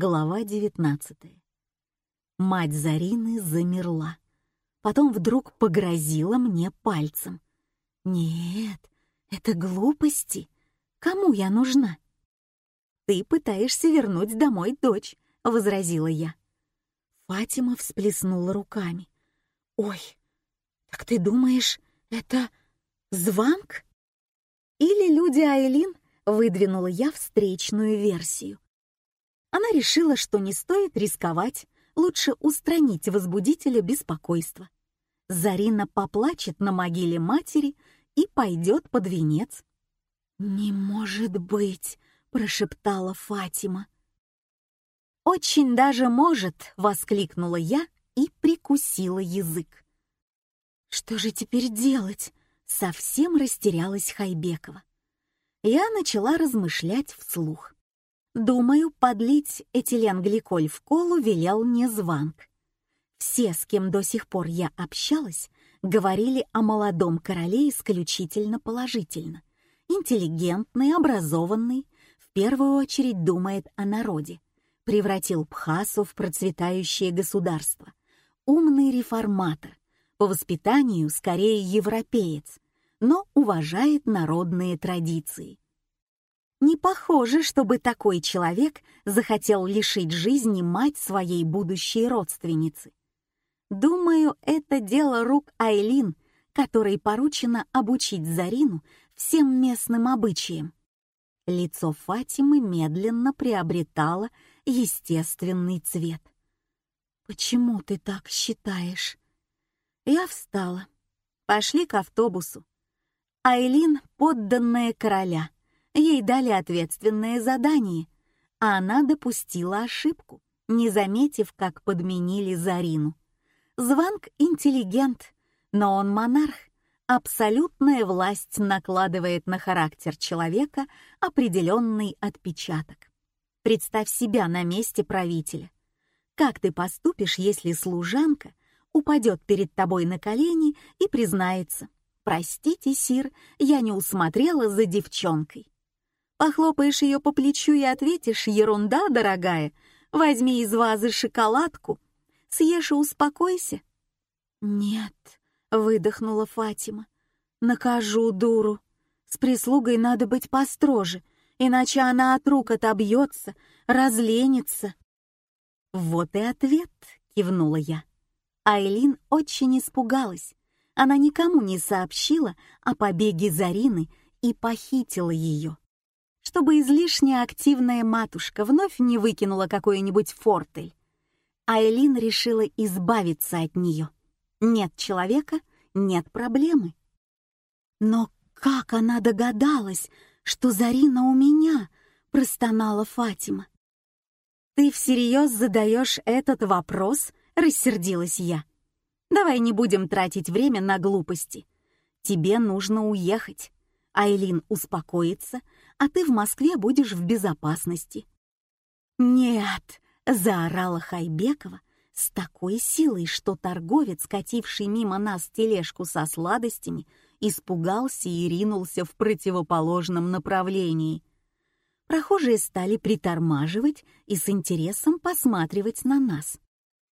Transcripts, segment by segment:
Глава 19. Мать Зарины замерла. Потом вдруг погрозила мне пальцем. «Нет, это глупости. Кому я нужна?» «Ты пытаешься вернуть домой дочь», — возразила я. Фатима всплеснула руками. «Ой, так ты думаешь, это звонк?» «Или люди Айлин?» — выдвинула я встречную версию. Она решила, что не стоит рисковать, лучше устранить возбудителя беспокойства. Зарина поплачет на могиле матери и пойдет под венец. «Не может быть!» — прошептала Фатима. «Очень даже может!» — воскликнула я и прикусила язык. «Что же теперь делать?» — совсем растерялась Хайбекова. Я начала размышлять вслух. Думаю, подлить этиленгликоль в колу велел не Званг. Все, с кем до сих пор я общалась, говорили о молодом короле исключительно положительно. Интеллигентный, образованный, в первую очередь думает о народе. Превратил Пхасу в процветающее государство. Умный реформатор, по воспитанию скорее европеец, но уважает народные традиции. Не похоже, чтобы такой человек захотел лишить жизни мать своей будущей родственницы. Думаю, это дело рук Айлин, которой поручено обучить Зарину всем местным обычаям. Лицо Фатимы медленно приобретало естественный цвет. «Почему ты так считаешь?» Я встала. Пошли к автобусу. Айлин — подданная короля — Ей дали ответственное задание, а она допустила ошибку, не заметив, как подменили Зарину. Званг интеллигент, но он монарх. Абсолютная власть накладывает на характер человека определенный отпечаток. Представь себя на месте правителя. Как ты поступишь, если служанка упадет перед тобой на колени и признается «Простите, сир, я не усмотрела за девчонкой». Похлопаешь ее по плечу и ответишь «Ерунда, дорогая, возьми из вазы шоколадку, съешь и успокойся». «Нет», — выдохнула Фатима, — «накажу дуру. С прислугой надо быть построже, иначе она от рук отобьется, разленится». «Вот и ответ», — кивнула я. Айлин очень испугалась. Она никому не сообщила о побеге Зарины и похитила ее чтобы излишне активная матушка вновь не выкинула какой-нибудь фортель. Айлин решила избавиться от нее. Нет человека — нет проблемы. «Но как она догадалась, что Зарина у меня?» — простонала Фатима. «Ты всерьез задаешь этот вопрос?» — рассердилась я. «Давай не будем тратить время на глупости. Тебе нужно уехать. Айлин успокоится, а ты в Москве будешь в безопасности». «Нет!» — заорала Хайбекова с такой силой, что торговец, кативший мимо нас тележку со сладостями, испугался и ринулся в противоположном направлении. Прохожие стали притормаживать и с интересом посматривать на нас.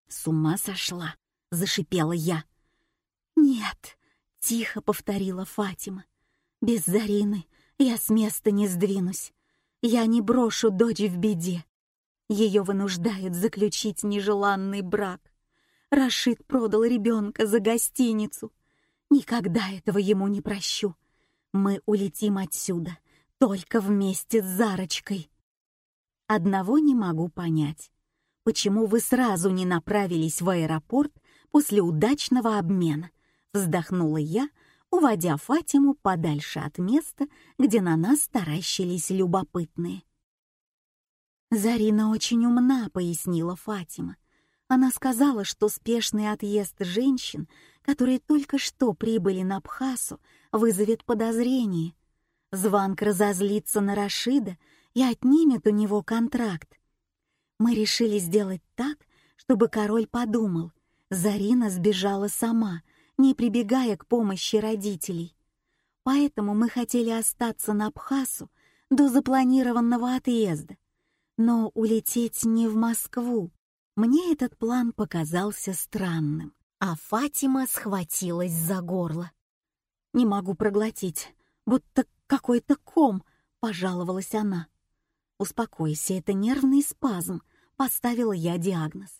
«С ума сошла!» — зашипела я. «Нет!» — тихо повторила Фатима. «Без Зарины я с места не сдвинусь. Я не брошу дочь в беде. Ее вынуждают заключить нежеланный брак. Рашид продал ребенка за гостиницу. Никогда этого ему не прощу. Мы улетим отсюда, только вместе с Зарочкой. Одного не могу понять. Почему вы сразу не направились в аэропорт после удачного обмена? Вздохнула я, уводя Фатиму подальше от места, где на нас таращились любопытные. «Зарина очень умна», — пояснила Фатима. Она сказала, что спешный отъезд женщин, которые только что прибыли на Абхасу, вызовет подозрение. Званк разозлится на Рашида и отнимет у него контракт. Мы решили сделать так, чтобы король подумал, Зарина сбежала сама — не прибегая к помощи родителей. Поэтому мы хотели остаться на Абхасу до запланированного отъезда. Но улететь не в Москву. Мне этот план показался странным, а Фатима схватилась за горло. «Не могу проглотить, будто какой-то ком», — пожаловалась она. «Успокойся, это нервный спазм», — поставила я диагноз.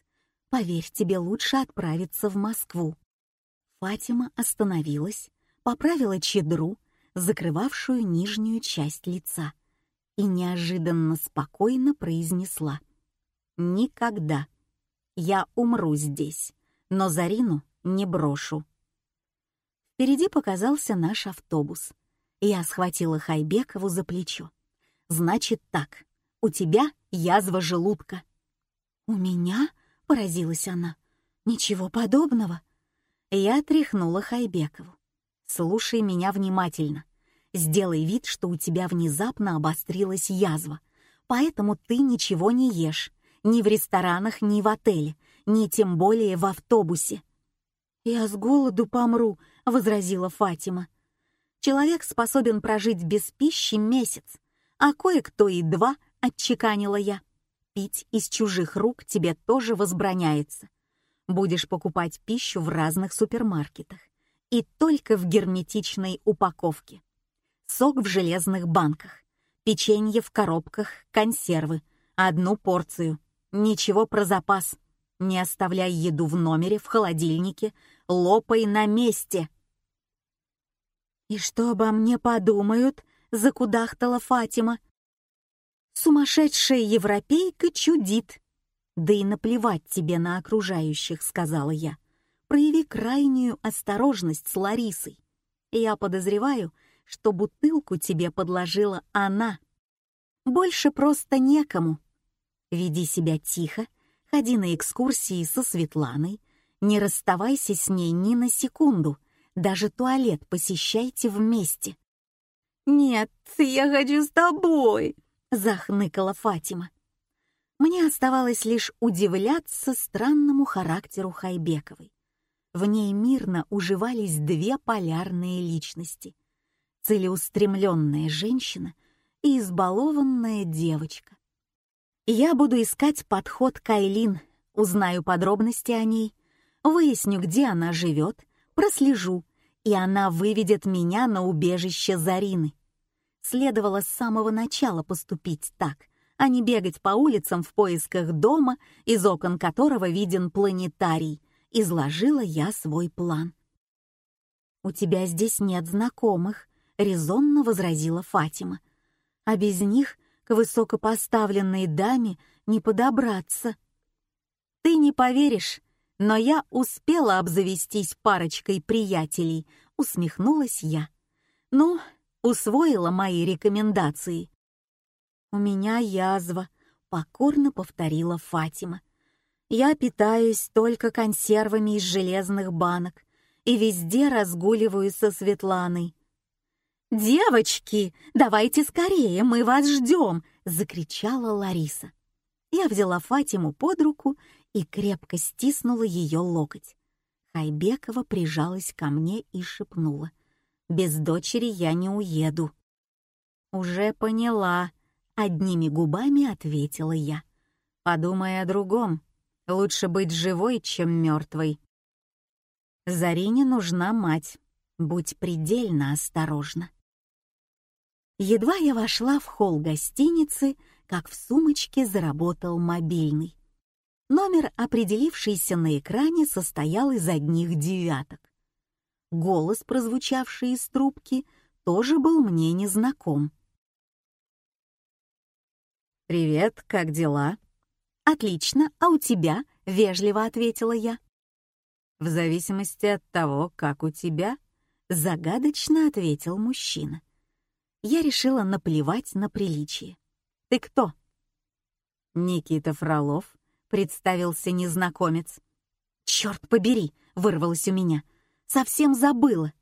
«Поверь, тебе лучше отправиться в Москву». Фатима остановилась, поправила чедру, закрывавшую нижнюю часть лица, и неожиданно спокойно произнесла. «Никогда. Я умру здесь, но Зарину не брошу». Впереди показался наш автобус. Я схватила Хайбекову за плечо. «Значит так, у тебя язва желудка». «У меня?» — поразилась она. «Ничего подобного». Я тряхнула Хайбекову. «Слушай меня внимательно. Сделай вид, что у тебя внезапно обострилась язва, поэтому ты ничего не ешь, ни в ресторанах, ни в отеле, ни тем более в автобусе». «Я с голоду помру», — возразила Фатима. «Человек способен прожить без пищи месяц, а кое-кто и два», — отчеканила я. «Пить из чужих рук тебе тоже возбраняется. Будешь покупать пищу в разных супермаркетах и только в герметичной упаковке. Сок в железных банках, печенье в коробках, консервы, одну порцию. Ничего про запас. Не оставляй еду в номере, в холодильнике, лопай на месте. «И что обо мне подумают?» — закудахтала Фатима. «Сумасшедшая европейка чудит». «Да и наплевать тебе на окружающих», — сказала я. «Прояви крайнюю осторожность с Ларисой. Я подозреваю, что бутылку тебе подложила она. Больше просто некому. Веди себя тихо Ходи на экскурсии со Светланой, не расставайся с ней ни на секунду, даже туалет посещайте вместе. «Нет, я хочу с тобой», — захныкала Фатима. Мне оставалось лишь удивляться странному характеру Хайбековой. В ней мирно уживались две полярные личности — целеустремленная женщина и избалованная девочка. Я буду искать подход к Айлин, узнаю подробности о ней, выясню, где она живет, прослежу, и она выведет меня на убежище Зарины. Следовало с самого начала поступить так, а не бегать по улицам в поисках дома, из окон которого виден планетарий, изложила я свой план. «У тебя здесь нет знакомых», — резонно возразила Фатима. «А без них к высокопоставленной даме не подобраться. Ты не поверишь, но я успела обзавестись парочкой приятелей, усмехнулась я. Ну, усвоила мои рекомендации. У меня язва, покорно повторила Фатима. Я питаюсь только консервами из железных банок и везде разгуливаю со Светланой. «Девочки, давайте скорее, мы вас ждем!» — закричала Лариса. Я взяла Фатиму под руку и крепко стиснула ее локоть. Хайбекова прижалась ко мне и шепнула. «Без дочери я не уеду». «Уже поняла», — одними губами ответила я. «Подумай о другом. Лучше быть живой, чем мертвой». Зарине нужна мать. Будь предельно осторожна. Едва я вошла в холл гостиницы, как в сумочке заработал мобильный. Номер, определившийся на экране, состоял из одних девяток. Голос, прозвучавший из трубки, тоже был мне незнаком. «Привет, как дела?» «Отлично, а у тебя?» — вежливо ответила я. «В зависимости от того, как у тебя», — загадочно ответил мужчина я решила наплевать на приличие. «Ты кто?» «Никита Фролов», — представился незнакомец. «Черт побери!» — вырвалось у меня. «Совсем забыла».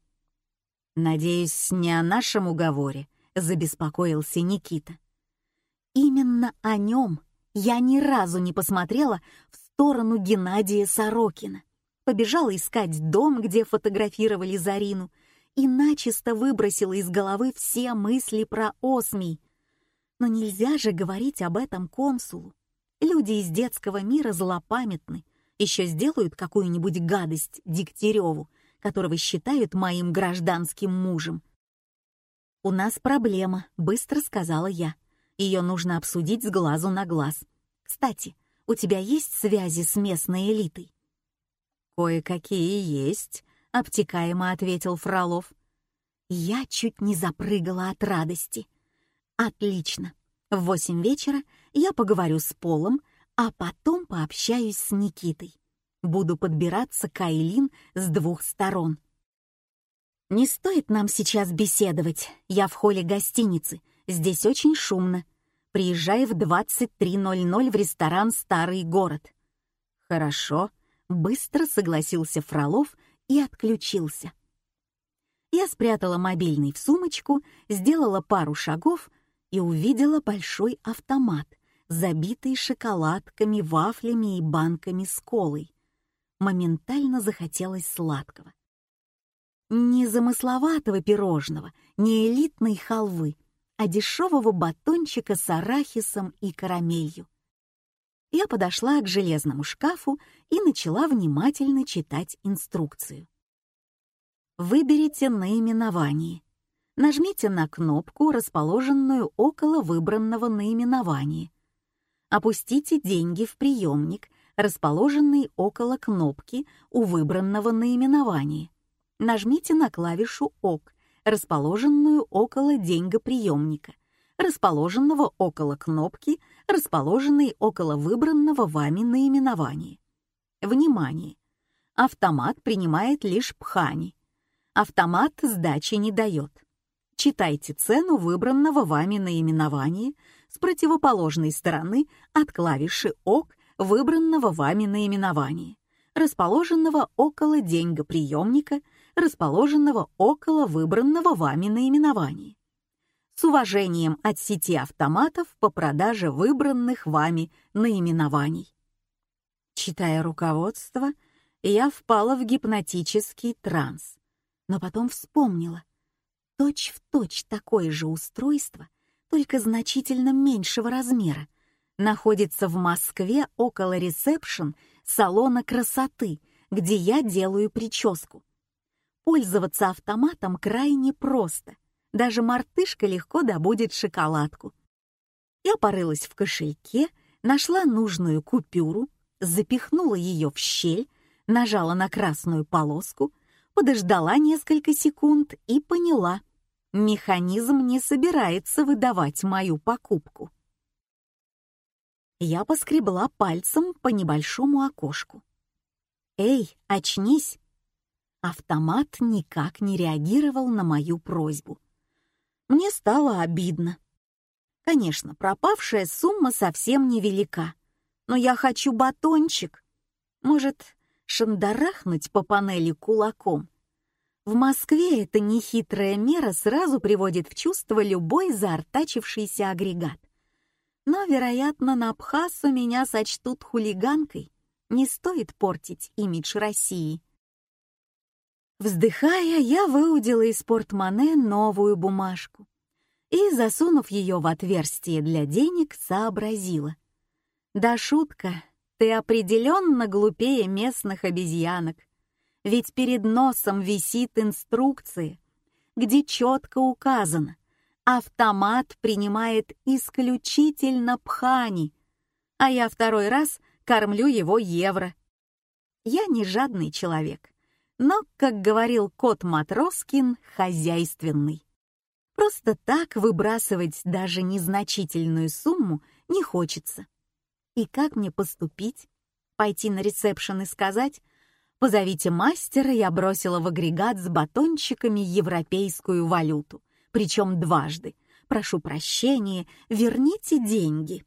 «Надеюсь, не о нашем уговоре», — забеспокоился Никита. «Именно о нем я ни разу не посмотрела в сторону Геннадия Сорокина. Побежала искать дом, где фотографировали Зарину, и начисто выбросила из головы все мысли про осмий. Но нельзя же говорить об этом консулу. Люди из детского мира злопамятны, еще сделают какую-нибудь гадость Дегтяреву, которого считают моим гражданским мужем. «У нас проблема», — быстро сказала я. «Ее нужно обсудить с глазу на глаз. Кстати, у тебя есть связи с местной элитой?» «Кое-какие есть», — обтекаемо ответил Фролов. Я чуть не запрыгала от радости. «Отлично. В восемь вечера я поговорю с Полом, а потом пообщаюсь с Никитой. Буду подбираться к Айлин с двух сторон». «Не стоит нам сейчас беседовать. Я в холле гостиницы. Здесь очень шумно. Приезжай в 23.00 в ресторан «Старый город». «Хорошо», — быстро согласился Фролов и отключился. Я спрятала мобильный в сумочку, сделала пару шагов и увидела большой автомат, забитый шоколадками, вафлями и банками с колой. Моментально захотелось сладкого. Не замысловатого пирожного, не элитной халвы, а дешевого батончика с арахисом и карамелью. Я подошла к железному шкафу и начала внимательно читать инструкцию. Выберите наименование. Нажмите на кнопку, расположенную около выбранного наименования. Опустите деньги в приемник, расположенный около кнопки у выбранного наименования нажмите на клавишу «ОК», расположенную около деньгоприемника, расположенного около кнопки, расположенной около выбранного вами наименования. Внимание! Автомат принимает лишь пхани. Автомат сдачи не дает. Читайте цену выбранного вами наименования с противоположной стороны от клавиши «ОК» выбранного вами наименования, расположенного около деньгоприемника расположенного около выбранного вами наименования. С уважением от сети автоматов по продаже выбранных вами наименований. Читая руководство, я впала в гипнотический транс, но потом вспомнила. Точь в точь такое же устройство, только значительно меньшего размера, находится в Москве около ресепшн салона красоты, где я делаю прическу. Пользоваться автоматом крайне просто. Даже мартышка легко добудет шоколадку. Я порылась в кошельке, нашла нужную купюру, запихнула ее в щель, нажала на красную полоску, подождала несколько секунд и поняла. Механизм не собирается выдавать мою покупку. Я поскребла пальцем по небольшому окошку. «Эй, очнись!» Автомат никак не реагировал на мою просьбу. Мне стало обидно. Конечно, пропавшая сумма совсем невелика, но я хочу батончик. Может, шандарахнуть по панели кулаком? В Москве эта нехитрая мера сразу приводит в чувство любой заортачившийся агрегат. Но, вероятно, на Абхазу меня сочтут хулиганкой. Не стоит портить имидж России. Вздыхая, я выудила из портмоне новую бумажку и, засунув ее в отверстие для денег, сообразила. «Да шутка, ты определенно глупее местных обезьянок, ведь перед носом висит инструкция, где четко указано, автомат принимает исключительно пхани, а я второй раз кормлю его евро. Я не жадный человек, но, как говорил кот Матроскин, хозяйственный. Просто так выбрасывать даже незначительную сумму не хочется. И как мне поступить? Пойти на ресепшн и сказать «Позовите мастера», я бросила в агрегат с батончиками европейскую валюту, причем дважды. Прошу прощения, верните деньги.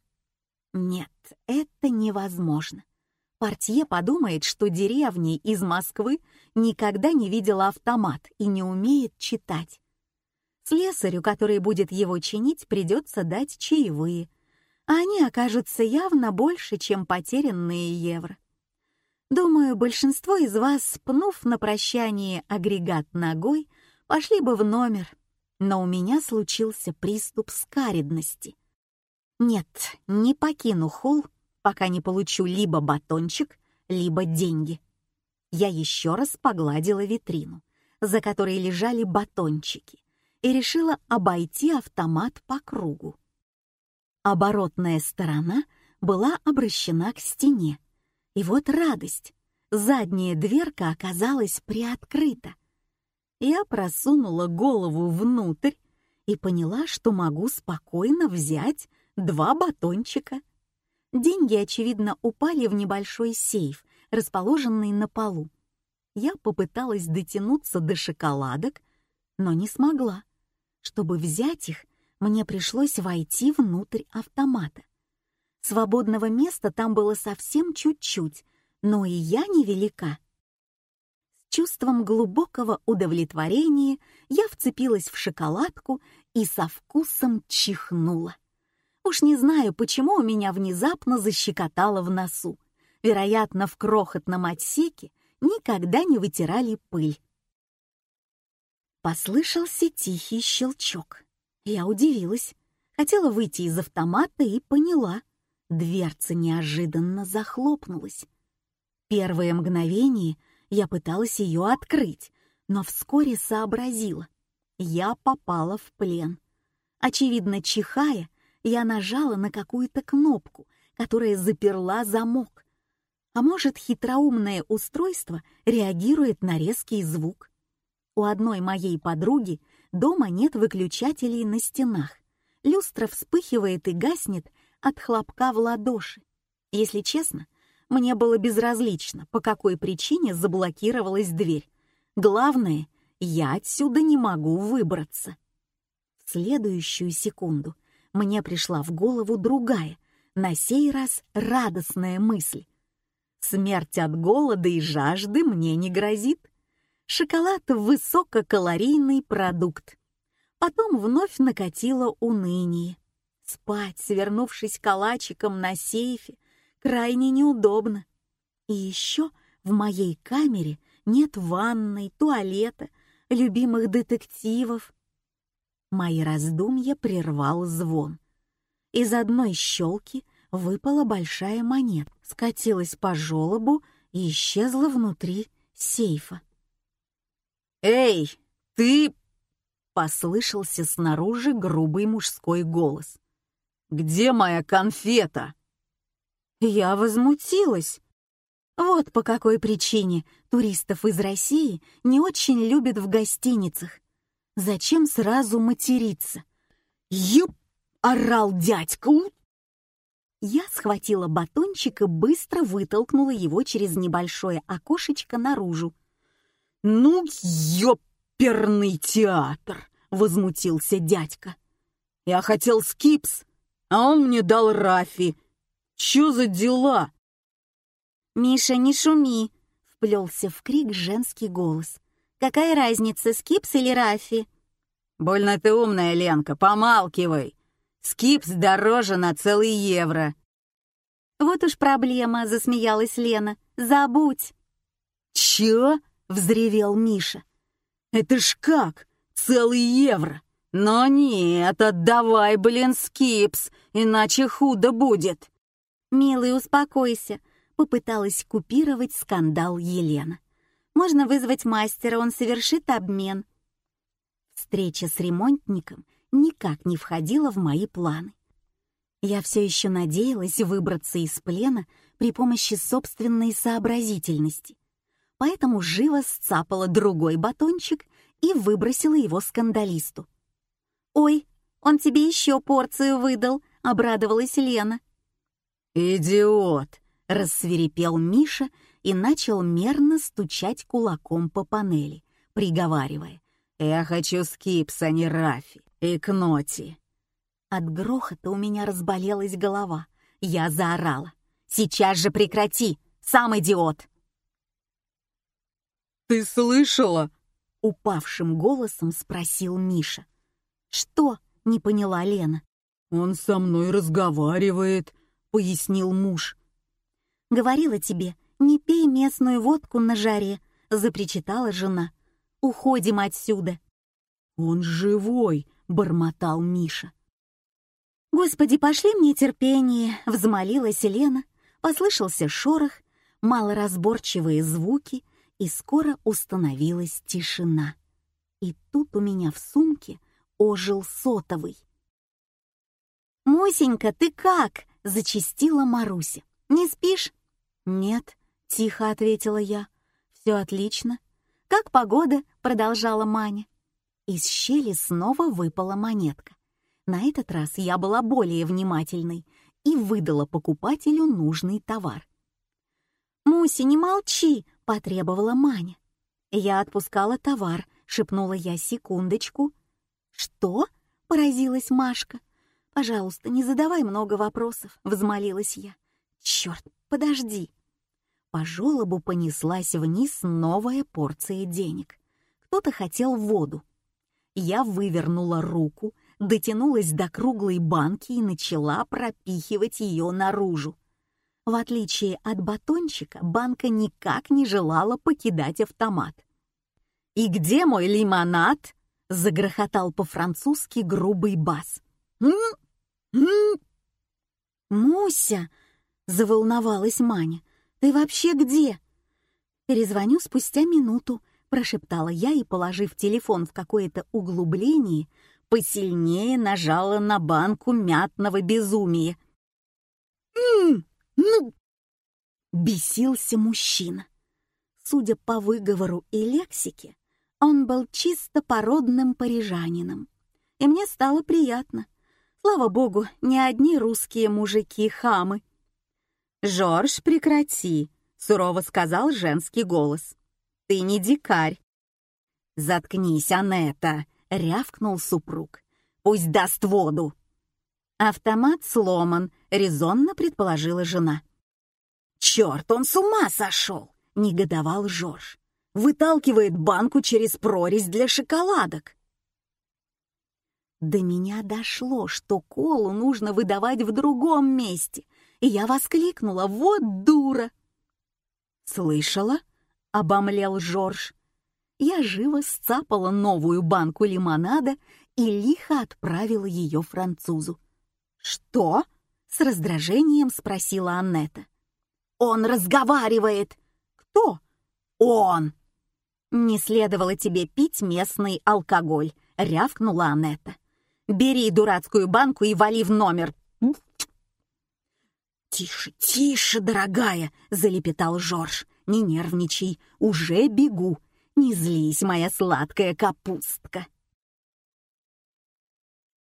Нет, это невозможно. Портье подумает, что деревни из Москвы никогда не видела автомат и не умеет читать. Слесарю, который будет его чинить, придется дать чаевые, а они окажутся явно больше, чем потерянные евро. Думаю, большинство из вас, пнув на прощание агрегат ногой, пошли бы в номер, но у меня случился приступ скаридности. Нет, не покину холл, пока не получу либо батончик, либо деньги. Я еще раз погладила витрину, за которой лежали батончики, и решила обойти автомат по кругу. Оборотная сторона была обращена к стене. И вот радость. Задняя дверка оказалась приоткрыта. Я просунула голову внутрь и поняла, что могу спокойно взять два батончика. Деньги, очевидно, упали в небольшой сейф, расположенный на полу. Я попыталась дотянуться до шоколадок, но не смогла. Чтобы взять их, мне пришлось войти внутрь автомата. Свободного места там было совсем чуть-чуть, но и я невелика. С чувством глубокого удовлетворения я вцепилась в шоколадку и со вкусом чихнула. Уж не знаю, почему у меня внезапно защекотало в носу. Вероятно, в крохотном отсеке никогда не вытирали пыль. Послышался тихий щелчок. Я удивилась. Хотела выйти из автомата и поняла. Дверца неожиданно захлопнулась. Первое мгновение я пыталась ее открыть, но вскоре сообразила. Я попала в плен. Очевидно, чихая, я нажала на какую-то кнопку, которая заперла замок. А может, хитроумное устройство реагирует на резкий звук. У одной моей подруги дома нет выключателей на стенах. Люстра вспыхивает и гаснет от хлопка в ладоши. Если честно, мне было безразлично, по какой причине заблокировалась дверь. Главное, я отсюда не могу выбраться. В следующую секунду мне пришла в голову другая, на сей раз радостная мысль. Смерть от голода и жажды мне не грозит. Шоколад — высококалорийный продукт. Потом вновь накатило уныние. Спать, свернувшись калачиком на сейфе, крайне неудобно. И еще в моей камере нет ванной, туалета, любимых детективов. Мои раздумья прервал звон. Из одной щелки выпала большая монета, скатилась по желобу и исчезла внутри сейфа. «Эй, ты!» — послышался снаружи грубый мужской голос. «Где моя конфета?» Я возмутилась. Вот по какой причине туристов из России не очень любят в гостиницах. Зачем сразу материться? «Юп!» — орал дядька. Я схватила батончик и быстро вытолкнула его через небольшое окошечко наружу. «Ну, ёперный театр!» — возмутился дядька. «Я хотел скипс, а он мне дал Рафи. Чё за дела?» «Миша, не шуми!» — вплелся в крик женский голос. «Какая разница, скипс или Рафи?» «Больно ты умная, Ленка, помалкивай! Скипс дороже на целый евро!» «Вот уж проблема», — засмеялась Лена. «Забудь!» «Чё?» взревел Миша. «Это ж как? Целый евро! Но нет, отдавай, блин, скипс, иначе худо будет!» «Милый, успокойся», — попыталась купировать скандал Елена. «Можно вызвать мастера, он совершит обмен». Встреча с ремонтником никак не входила в мои планы. Я все еще надеялась выбраться из плена при помощи собственной сообразительности поэтому живо сцапала другой батончик и выбросила его скандалисту. «Ой, он тебе еще порцию выдал», — обрадовалась Лена. «Идиот!» — рассверепел Миша и начал мерно стучать кулаком по панели, приговаривая. «Я хочу скипс, а не Рафи и Кноти». От грохота у меня разболелась голова. Я заорала. «Сейчас же прекрати! Сам идиот!» «Ты слышала?» — упавшим голосом спросил Миша. «Что?» — не поняла Лена. «Он со мной разговаривает», — пояснил муж. «Говорила тебе, не пей местную водку на жаре», — запричитала жена. «Уходим отсюда». «Он живой», — бормотал Миша. «Господи, пошли мне терпение!» — взмолилась Елена. Послышался шорох, малоразборчивые звуки, и скоро установилась тишина. И тут у меня в сумке ожил сотовый. «Мусенька, ты как?» — зачистила Маруся. «Не спишь?» «Нет», — тихо ответила я. «Все отлично». «Как погода?» — продолжала Маня. Из щели снова выпала монетка. На этот раз я была более внимательной и выдала покупателю нужный товар. «Муся, не молчи!» — потребовала Маня. Я отпускала товар, шепнула я секундочку. «Что?» — поразилась Машка. «Пожалуйста, не задавай много вопросов», — взмолилась я. «Черт, подожди!» По желобу понеслась вниз новая порция денег. Кто-то хотел воду. Я вывернула руку, дотянулась до круглой банки и начала пропихивать ее наружу. В отличие от батончика, банка никак не желала покидать автомат. «И где мой лимонад?» — загрохотал по-французски грубый бас. «Муся!» — заволновалась Маня. «Ты вообще где?» «Перезвоню спустя минуту», — прошептала я и, положив телефон в какое-то углубление, посильнее нажала на банку мятного безумия. «М-м, ну!» Бесился мужчина. Судя по выговору и лексике, он был чисто породным парижанином. И мне стало приятно. Слава богу, не одни русские мужики-хамы. «Жорж, прекрати!» — сурово сказал женский голос. «Ты не дикарь!» «Заткнись, Анетта!» — рявкнул супруг. «Пусть даст воду!» «Автомат сломан», — резонно предположила жена. «Черт, он с ума сошел!» — негодовал Жорж. «Выталкивает банку через прорезь для шоколадок». До меня дошло, что колу нужно выдавать в другом месте, и я воскликнула «Вот дура!» «Слышала?» — обомлел Жорж я живо сцапала новую банку лимонада и лихо отправила ее французу. «Что?» — с раздражением спросила Аннета. «Он разговаривает!» «Кто?» «Он!» «Не следовало тебе пить местный алкоголь», — рявкнула Аннета. «Бери дурацкую банку и вали в номер». «Тише, тише, дорогая!» — залепетал Жорж. «Не нервничай, уже бегу. Не злись, моя сладкая капустка.